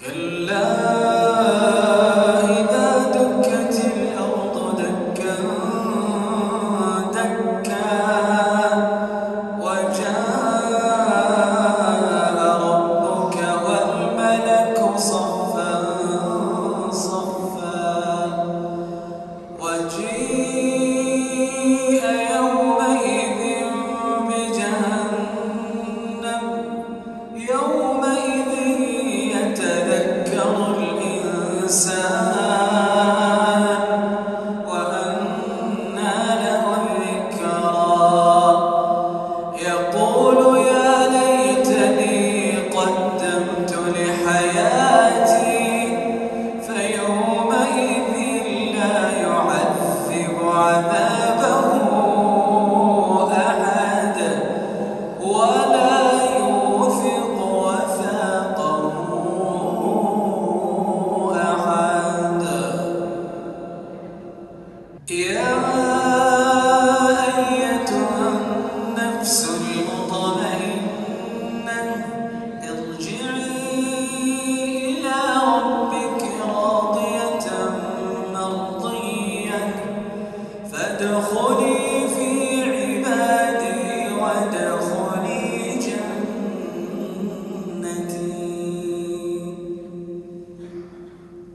كلا. my فادخلي